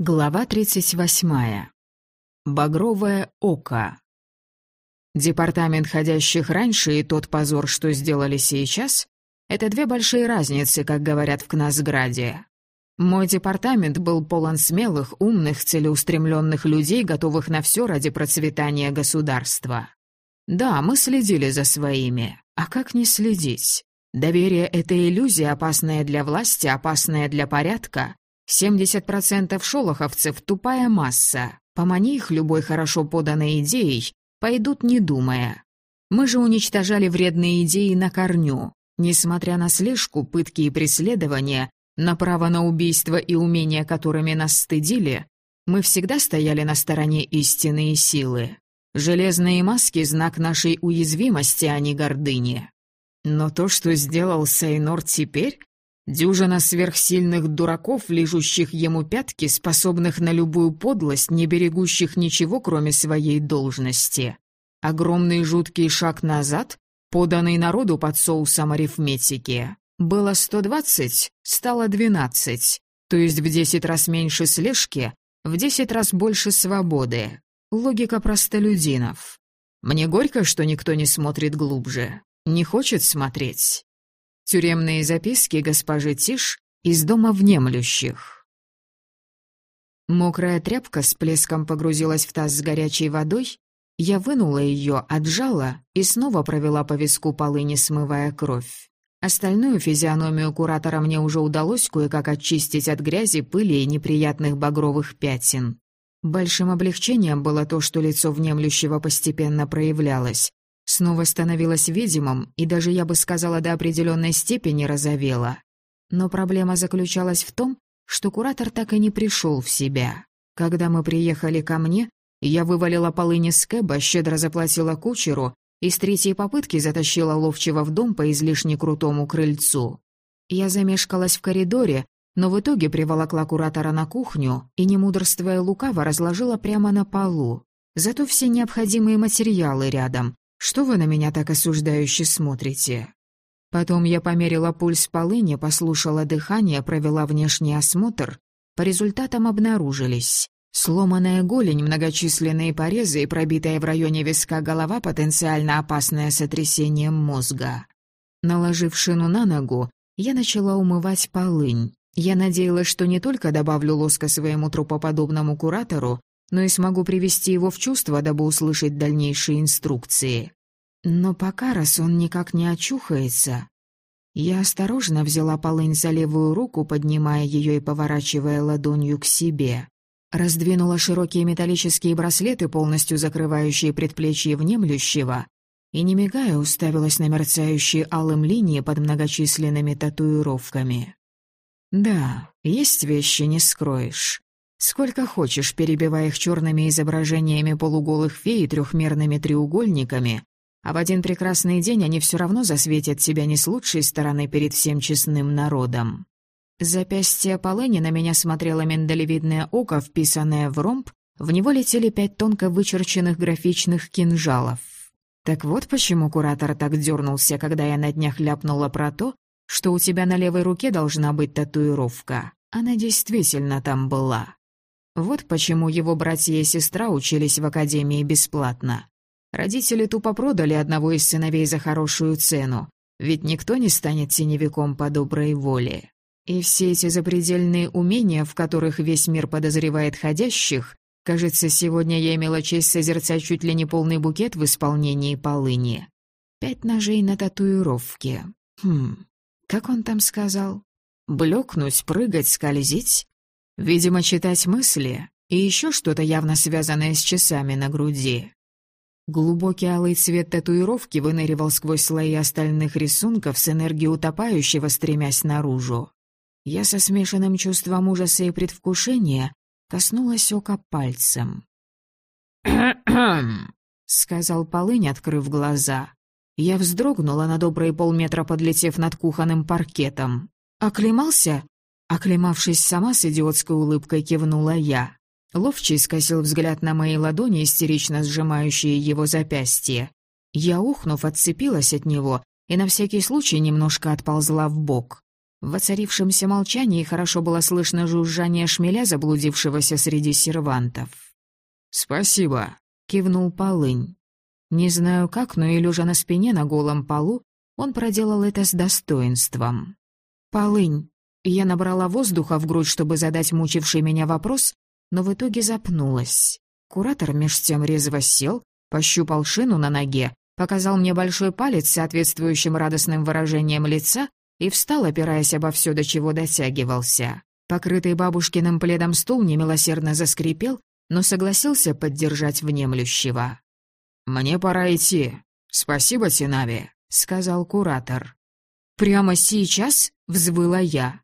Глава 38. Багровое око. Департамент ходящих раньше и тот позор, что сделали сейчас, это две большие разницы, как говорят в Кнасграде. Мой департамент был полон смелых, умных, целеустремленных людей, готовых на все ради процветания государства. Да, мы следили за своими. А как не следить? Доверие — это иллюзия, опасная для власти, опасная для порядка, 70% шолоховцев — тупая масса. Помани их любой хорошо поданной идеей, пойдут не думая. Мы же уничтожали вредные идеи на корню. Несмотря на слежку, пытки и преследования, на право на убийство и умения, которыми нас стыдили, мы всегда стояли на стороне истины силы. Железные маски — знак нашей уязвимости, а не гордыни. Но то, что сделал Сейнор теперь, Дюжина сверхсильных дураков, лижущих ему пятки, способных на любую подлость, не берегущих ничего, кроме своей должности. Огромный жуткий шаг назад, поданный народу под соусом арифметики. Было 120, стало 12, то есть в 10 раз меньше слежки, в 10 раз больше свободы. Логика простолюдинов. Мне горько, что никто не смотрит глубже. Не хочет смотреть. Тюремные записки госпожи Тиш из дома внемлющих. Мокрая тряпка с плеском погрузилась в таз с горячей водой. Я вынула ее, отжала и снова провела по виску полыни, смывая кровь. Остальную физиономию куратора мне уже удалось кое-как очистить от грязи, пыли и неприятных багровых пятен. Большим облегчением было то, что лицо внемлющего постепенно проявлялось снова становилась видимым и даже, я бы сказала, до определенной степени розовела. Но проблема заключалась в том, что куратор так и не пришел в себя. Когда мы приехали ко мне, я вывалила полыни с кэба, щедро заплатила кучеру и с третьей попытки затащила ловчего в дом по излишне крутому крыльцу. Я замешкалась в коридоре, но в итоге приволокла куратора на кухню и, не мудрствуя лукаво, разложила прямо на полу. Зато все необходимые материалы рядом, что вы на меня так осуждающе смотрите?» Потом я померила пульс полыни, послушала дыхание, провела внешний осмотр. По результатам обнаружились. Сломанная голень, многочисленные порезы и пробитая в районе виска голова, потенциально опасное сотрясением мозга. Наложив шину на ногу, я начала умывать полынь. Я надеялась, что не только добавлю лоска своему трупоподобному куратору, но и смогу привести его в чувство, дабы услышать дальнейшие инструкции. Но пока раз он никак не очухается... Я осторожно взяла полынь за левую руку, поднимая ее и поворачивая ладонью к себе. Раздвинула широкие металлические браслеты, полностью закрывающие предплечье внемлющего, и, не мигая, уставилась на мерцающие алым линии под многочисленными татуировками. Да, есть вещи, не скроешь. Сколько хочешь, перебивая их черными изображениями полуголых фей и трехмерными треугольниками, а в один прекрасный день они все равно засветят тебя не с лучшей стороны перед всем честным народом. Запястье Полыни на меня смотрело миндалевидное око, вписанное в ромб, в него летели пять тонко вычерченных графичных кинжалов. Так вот почему куратор так дернулся, когда я на днях ляпнула про то, что у тебя на левой руке должна быть татуировка. Она действительно там была. Вот почему его братья и сестра учились в академии бесплатно. Родители тупо продали одного из сыновей за хорошую цену, ведь никто не станет теневиком по доброй воле. И все эти запредельные умения, в которых весь мир подозревает ходящих, кажется, сегодня я имела честь созерцать чуть ли не полный букет в исполнении полыни. Пять ножей на татуировке. Хм, как он там сказал? Блекнуть, прыгать, скользить? Видимо, читать мысли и еще что-то явно связанное с часами на груди. Глубокий алый цвет татуировки выныривал сквозь слои остальных рисунков с энергией утопающего, стремясь наружу. Я со смешанным чувством ужаса и предвкушения коснулась ока пальцем. сказал Полынь, открыв глаза. Я вздрогнула на добрые полметра, подлетев над кухонным паркетом. «Оклемался?» Оклемавшись сама с идиотской улыбкой кивнула я. Ловчий скосил взгляд на мои ладони, истерично сжимающие его запястье. Я, ухнув, отцепилась от него и на всякий случай немножко отползла в бок. В воцарившемся молчании хорошо было слышно жужжание шмеля, заблудившегося среди сервантов. «Спасибо», — кивнул Полынь. Не знаю как, но и лежа на спине на голом полу, он проделал это с достоинством. «Полынь». Я набрала воздуха в грудь, чтобы задать мучивший меня вопрос, но в итоге запнулась. Куратор меж тем резво сел, пощупал шину на ноге, показал мне большой палец с соответствующим радостным выражением лица и встал, опираясь обо все, до чего дотягивался. Покрытый бабушкиным пледом стул немилосердно заскрипел, но согласился поддержать внемлющего. «Мне пора идти. Спасибо, Тинави», — сказал куратор. «Прямо сейчас?» — взвыла я.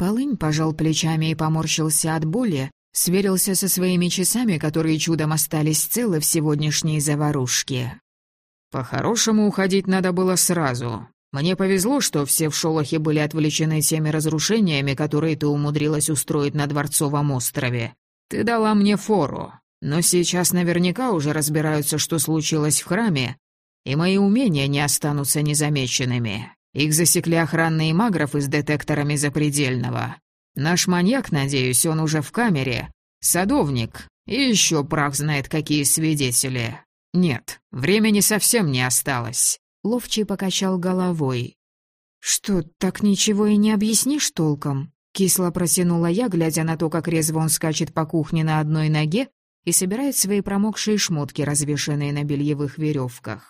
Полынь пожал плечами и поморщился от боли, сверился со своими часами, которые чудом остались целы в сегодняшней заварушке. «По-хорошему уходить надо было сразу. Мне повезло, что все в Шолохе были отвлечены теми разрушениями, которые ты умудрилась устроить на Дворцовом острове. Ты дала мне фору. Но сейчас наверняка уже разбираются, что случилось в храме, и мои умения не останутся незамеченными. Их засекли охранные маграфы с детекторами запредельного. Наш маньяк, надеюсь, он уже в камере. Садовник. И еще прах знает, какие свидетели. Нет, времени совсем не осталось. Ловчий покачал головой. «Что, так ничего и не объяснишь толком?» Кисло протянула я, глядя на то, как резво он скачет по кухне на одной ноге и собирает свои промокшие шмотки, развешанные на бельевых веревках.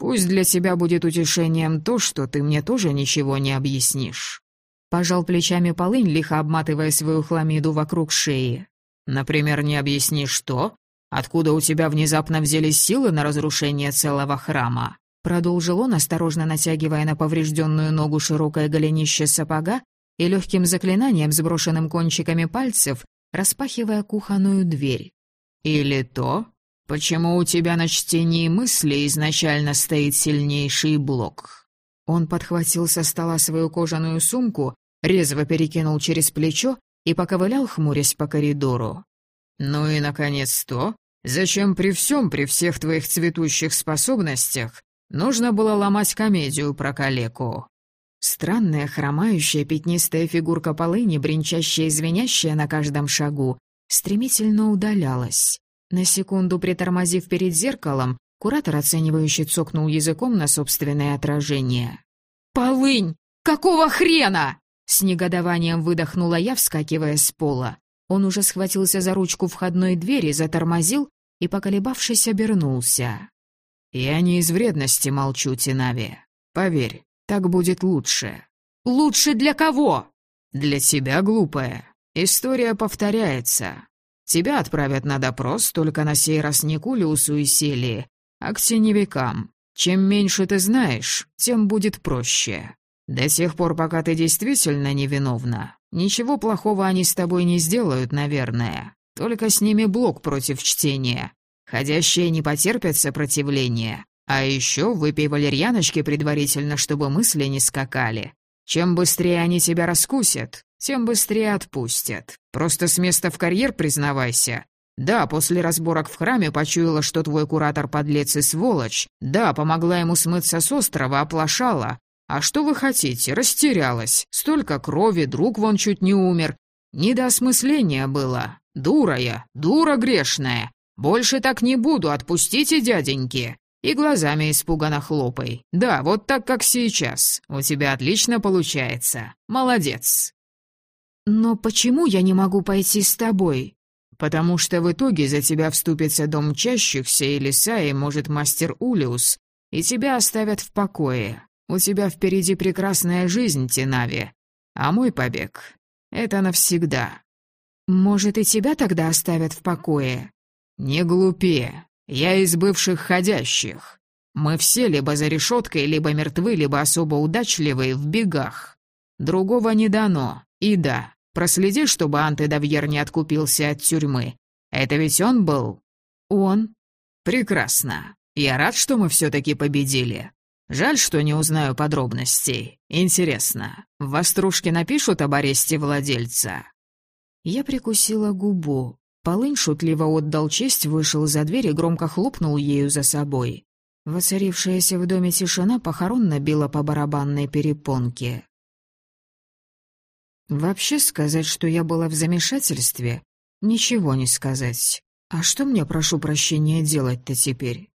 «Пусть для тебя будет утешением то, что ты мне тоже ничего не объяснишь». Пожал плечами полынь, лихо обматывая свою хламиду вокруг шеи. «Например, не объяснишь что? Откуда у тебя внезапно взялись силы на разрушение целого храма?» Продолжил он, осторожно натягивая на поврежденную ногу широкое голенище сапога и легким заклинанием, сброшенным кончиками пальцев, распахивая кухонную дверь. «Или то, почему у тебя на чтении мысли изначально стоит сильнейший блок?» Он подхватил со стола свою кожаную сумку, резво перекинул через плечо и поковылял, хмурясь по коридору. «Ну и, наконец, то, зачем при всем, при всех твоих цветущих способностях Нужно было ломать комедию про калеку. Странная, хромающая, пятнистая фигурка полыни, бренчащая и звенящая на каждом шагу, стремительно удалялась. На секунду притормозив перед зеркалом, куратор оценивающе цокнул языком на собственное отражение. «Полынь! Какого хрена?» С негодованием выдохнула я, вскакивая с пола. Он уже схватился за ручку входной двери, затормозил и, поколебавшись, обернулся. «Я не из вредности молчу, Тинави. Поверь, так будет лучше». «Лучше для кого?» «Для тебя, глупая. История повторяется. Тебя отправят на допрос, только на сей раз не к и Селии, а к теневикам. Чем меньше ты знаешь, тем будет проще. До тех пор, пока ты действительно невиновна, ничего плохого они с тобой не сделают, наверное. Только с ними блок против чтения. Ходящие не потерпят сопротивления. А еще выпей валерьяночки предварительно, чтобы мысли не скакали. Чем быстрее они тебя раскусят, тем быстрее отпустят. Просто с места в карьер признавайся. Да, после разборок в храме почуяла, что твой куратор подлец и сволочь. Да, помогла ему смыться с острова, оплошала. А что вы хотите? Растерялась. Столько крови, друг вон чуть не умер. Не до осмысления было. Дура я, дура грешная. «Больше так не буду, отпустите дяденьки!» И глазами испуганно хлопай. «Да, вот так, как сейчас. У тебя отлично получается. Молодец!» «Но почему я не могу пойти с тобой?» «Потому что в итоге за тебя вступится дом чащихся и леса, и, может, мастер Улиус, и тебя оставят в покое. У тебя впереди прекрасная жизнь, Тинави. А мой побег — это навсегда». «Может, и тебя тогда оставят в покое?» «Не глупи. Я из бывших ходящих. Мы все либо за решеткой, либо мертвы, либо особо удачливые в бегах. Другого не дано. И да, проследи, чтобы Антедавьер не откупился от тюрьмы. Это ведь он был?» «Он». «Прекрасно. Я рад, что мы все-таки победили. Жаль, что не узнаю подробностей. Интересно, в Вострушке напишут об аресте владельца?» Я прикусила губу. Полынь шутливо отдал честь, вышел за дверь и громко хлопнул ею за собой. Воцарившаяся в доме тишина похоронно била по барабанной перепонке. Вообще сказать, что я была в замешательстве, ничего не сказать. А что мне, прошу прощения, делать-то теперь?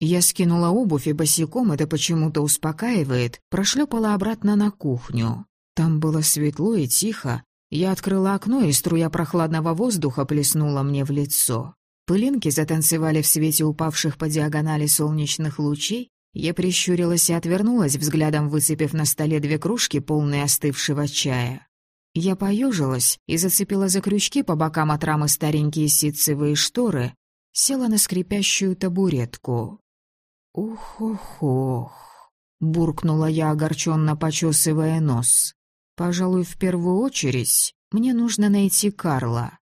Я скинула обувь и босиком, это почему-то успокаивает, прошлепала обратно на кухню. Там было светло и тихо. Я открыла окно, и струя прохладного воздуха плеснула мне в лицо. Пылинки затанцевали в свете упавших по диагонали солнечных лучей. Я прищурилась и отвернулась, взглядом выцепив на столе две кружки, полные остывшего чая. Я поежилась и зацепила за крючки по бокам от рамы старенькие ситцевые шторы, села на скрипящую табуретку. «Ух-ох-ох», — буркнула я, огорченно почесывая нос. «Пожалуй, в первую очередь мне нужно найти Карла».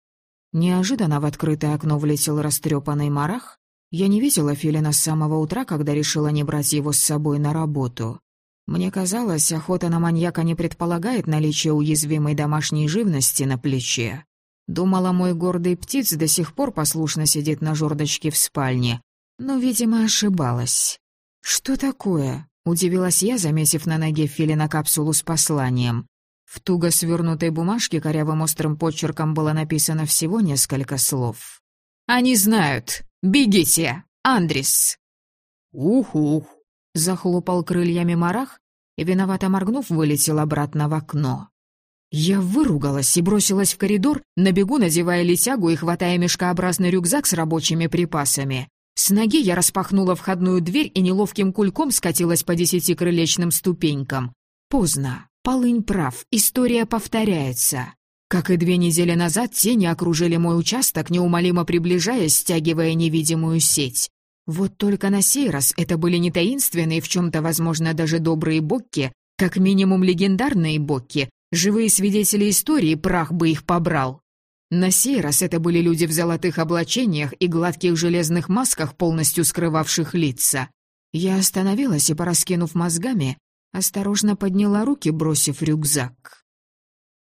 Неожиданно в открытое окно влетел растрепанный марах. Я не видела Филина с самого утра, когда решила не брать его с собой на работу. Мне казалось, охота на маньяка не предполагает наличие уязвимой домашней живности на плече. Думала, мой гордый птиц до сих пор послушно сидит на жердочке в спальне, но, видимо, ошибалась. «Что такое?» — удивилась я, заметив на ноге Филина капсулу с посланием. В туго свернутой бумажке корявым острым почерком было написано всего несколько слов. «Они знают! Бегите! Андрис!» «Ух-ух!» Захлопал крыльями марах и, виновато моргнув, вылетел обратно в окно. Я выругалась и бросилась в коридор, на бегу надевая летягу и хватая мешкообразный рюкзак с рабочими припасами. С ноги я распахнула входную дверь и неловким кульком скатилась по десятикрылечным ступенькам. Поздно. Полынь прав, история повторяется. Как и две недели назад, тени окружили мой участок, неумолимо приближаясь, стягивая невидимую сеть. Вот только на сей раз это были не таинственные, в чем-то, возможно, даже добрые бокки, как минимум легендарные бокки, живые свидетели истории, прах бы их побрал. На сей раз это были люди в золотых облачениях и гладких железных масках, полностью скрывавших лица. Я остановилась и, пораскинув мозгами, осторожно подняла руки, бросив рюкзак.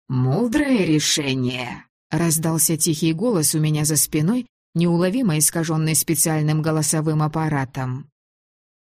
«Мудрое решение», — раздался тихий голос у меня за спиной, неуловимо искаженный специальным голосовым аппаратом.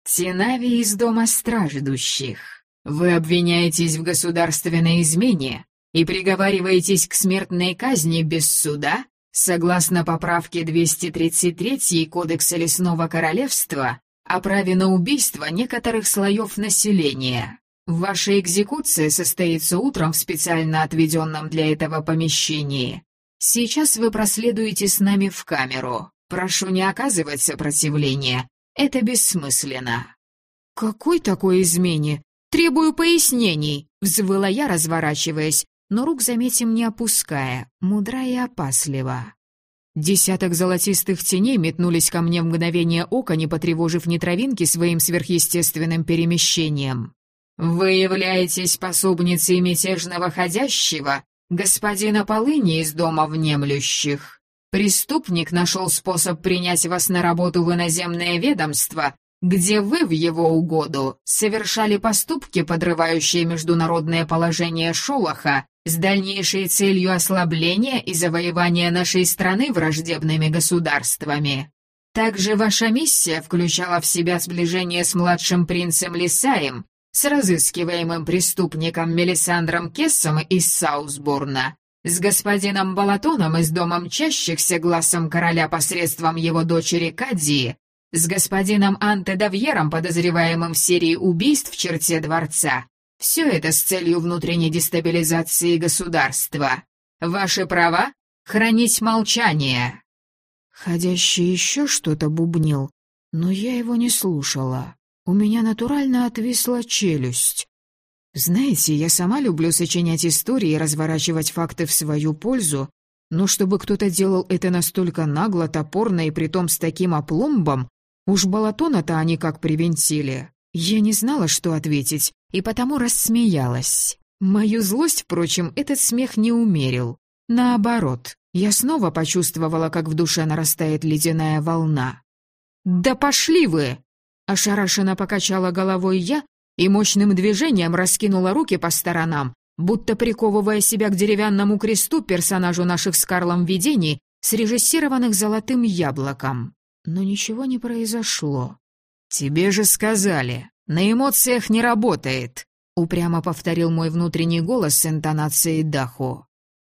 «Тинави из Дома Страждущих, вы обвиняетесь в государственной измене и приговариваетесь к смертной казни без суда, согласно поправке 233 Кодекса Лесного Королевства о праве на убийство некоторых слоев населения. Ваша экзекуция состоится утром в специально отведенном для этого помещении. Сейчас вы проследуете с нами в камеру. Прошу не оказывать сопротивления. Это бессмысленно». «Какой такой измене? Требую пояснений!» — взвыла я, разворачиваясь, но рук, заметим, не опуская, мудра и опаслива. Десяток золотистых теней метнулись ко мне в мгновение ока, не потревожив ни травинки своим сверхъестественным перемещением. «Вы являетесь способницей мятежного ходящего господина Полыни из дома внемлющих. Преступник нашел способ принять вас на работу в иноземное ведомство, где вы в его угоду совершали поступки, подрывающие международное положение Шолоха с дальнейшей целью ослабления и завоевания нашей страны враждебными государствами. Также ваша миссия включала в себя сближение с младшим принцем Лисаем с разыскиваемым преступником Мелисандром Кессом из Саусбурна, с господином Балатоном из дома мчащихся глазом короля посредством его дочери Кадии, с господином Анте Давьером, подозреваемым в серии убийств в черте дворца. Все это с целью внутренней дестабилизации государства. Ваши права — хранить молчание. Ходящий еще что-то бубнил, но я его не слушала. У меня натурально отвисла челюсть. Знаете, я сама люблю сочинять истории и разворачивать факты в свою пользу, но чтобы кто-то делал это настолько нагло, топорно и притом с таким опломбом, уж балатона-то они как привинтили. Я не знала, что ответить, и потому рассмеялась. Мою злость, впрочем, этот смех не умерил. Наоборот, я снова почувствовала, как в душе нарастает ледяная волна. «Да пошли вы!» Ошарашенно покачала головой я и мощным движением раскинула руки по сторонам, будто приковывая себя к деревянному кресту персонажу наших с Карлом видений, срежиссированных золотым яблоком. Но ничего не произошло. «Тебе же сказали, на эмоциях не работает!» — упрямо повторил мой внутренний голос с интонацией Дахо.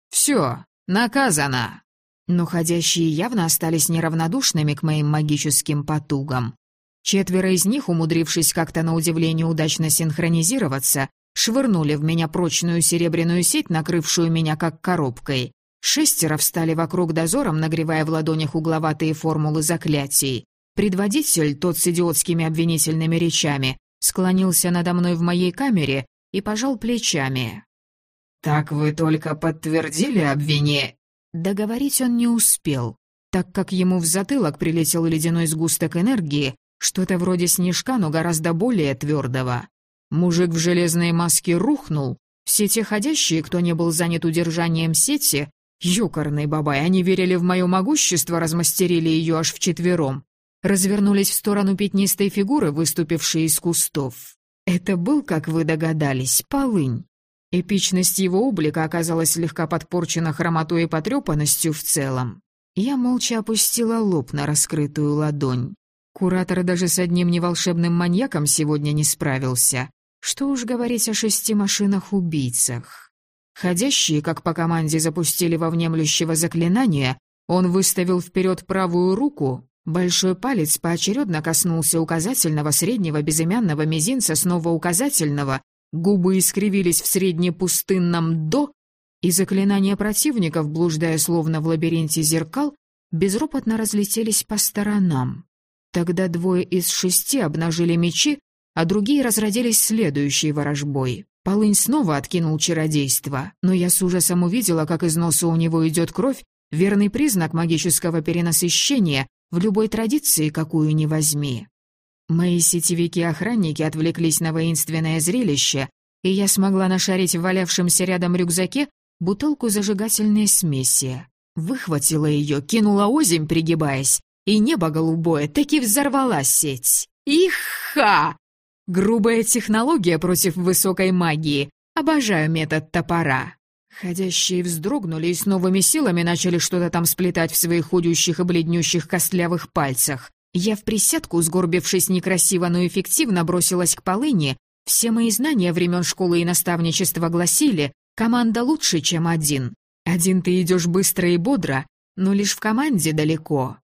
«Все, наказано!» Но ходящие явно остались неравнодушными к моим магическим потугам. Четверо из них, умудрившись как-то на удивление удачно синхронизироваться, швырнули в меня прочную серебряную сеть, накрывшую меня как коробкой. Шестеро встали вокруг дозором, нагревая в ладонях угловатые формулы заклятий. Предводитель, тот с идиотскими обвинительными речами, склонился надо мной в моей камере и пожал плечами. «Так вы только подтвердили обвинение?» Договорить он не успел, так как ему в затылок прилетел ледяной сгусток энергии, что-то вроде снежка, но гораздо более твердого. Мужик в железной маске рухнул. Все те ходящие, кто не был занят удержанием сети, ёкарный бабай, они верили в мое могущество, размастерили ее аж вчетвером. Развернулись в сторону пятнистой фигуры, выступившей из кустов. Это был, как вы догадались, полынь. Эпичность его облика оказалась слегка подпорчена хромотой и потрепанностью в целом. Я молча опустила лоб на раскрытую ладонь. Куратор даже с одним неволшебным маньяком сегодня не справился. Что уж говорить о шести машинах-убийцах. Ходящие, как по команде, запустили во внемлющего заклинания, он выставил вперед правую руку, большой палец поочередно коснулся указательного, среднего, безымянного мизинца, снова указательного, губы искривились в среднепустынном «до», и заклинания противников, блуждая словно в лабиринте зеркал, безропотно разлетелись по сторонам. Тогда двое из шести обнажили мечи, а другие разродились следующей ворожбой. Полынь снова откинул чародейство, но я с ужасом увидела, как из носа у него идет кровь, верный признак магического перенасыщения в любой традиции, какую ни возьми. Мои сетевики-охранники отвлеклись на воинственное зрелище, и я смогла нашарить в валявшемся рядом рюкзаке бутылку зажигательной смеси. Выхватила ее, кинула озимь, пригибаясь, и небо голубое таки взорвала сеть. Иха! Грубая технология против высокой магии. Обожаю метод топора. Ходящие вздрогнули и с новыми силами начали что-то там сплетать в своих худющих и бледнющих костлявых пальцах. Я в присядку, сгорбившись некрасиво, но эффективно, бросилась к полыне. Все мои знания времен школы и наставничества гласили, команда лучше, чем один. Один ты идешь быстро и бодро, но лишь в команде далеко.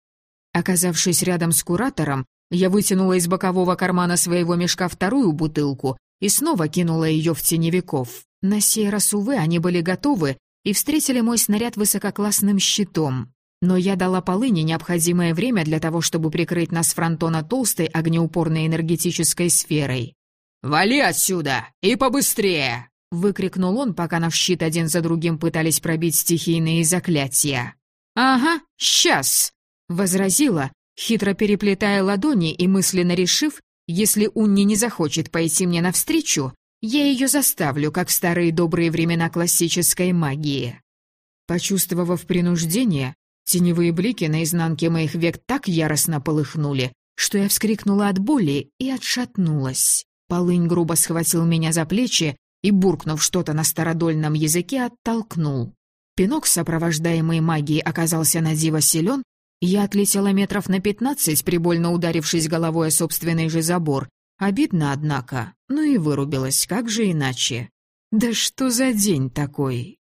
Оказавшись рядом с куратором, я вытянула из бокового кармана своего мешка вторую бутылку и снова кинула ее в теневиков. На сей раз, увы, они были готовы и встретили мой снаряд высококлассным щитом. Но я дала полыне необходимое время для того, чтобы прикрыть нас фронтона толстой огнеупорной энергетической сферой. «Вали отсюда! И побыстрее!» — выкрикнул он, пока на щит один за другим пытались пробить стихийные заклятия. «Ага, сейчас!» — возразила, хитро переплетая ладони и мысленно решив, если Унни не захочет пойти мне навстречу, я ее заставлю, как в старые добрые времена классической магии. Почувствовав принуждение, теневые блики на изнанке моих век так яростно полыхнули, что я вскрикнула от боли и отшатнулась. Полынь грубо схватил меня за плечи и, буркнув что-то на стародольном языке, оттолкнул. Пинок, сопровождаемый магией, оказался на диво силен, я отлетела метров на пятнадцать, прибольно ударившись головой о собственный же забор. Обидно, однако. Ну и вырубилась, как же иначе. Да что за день такой?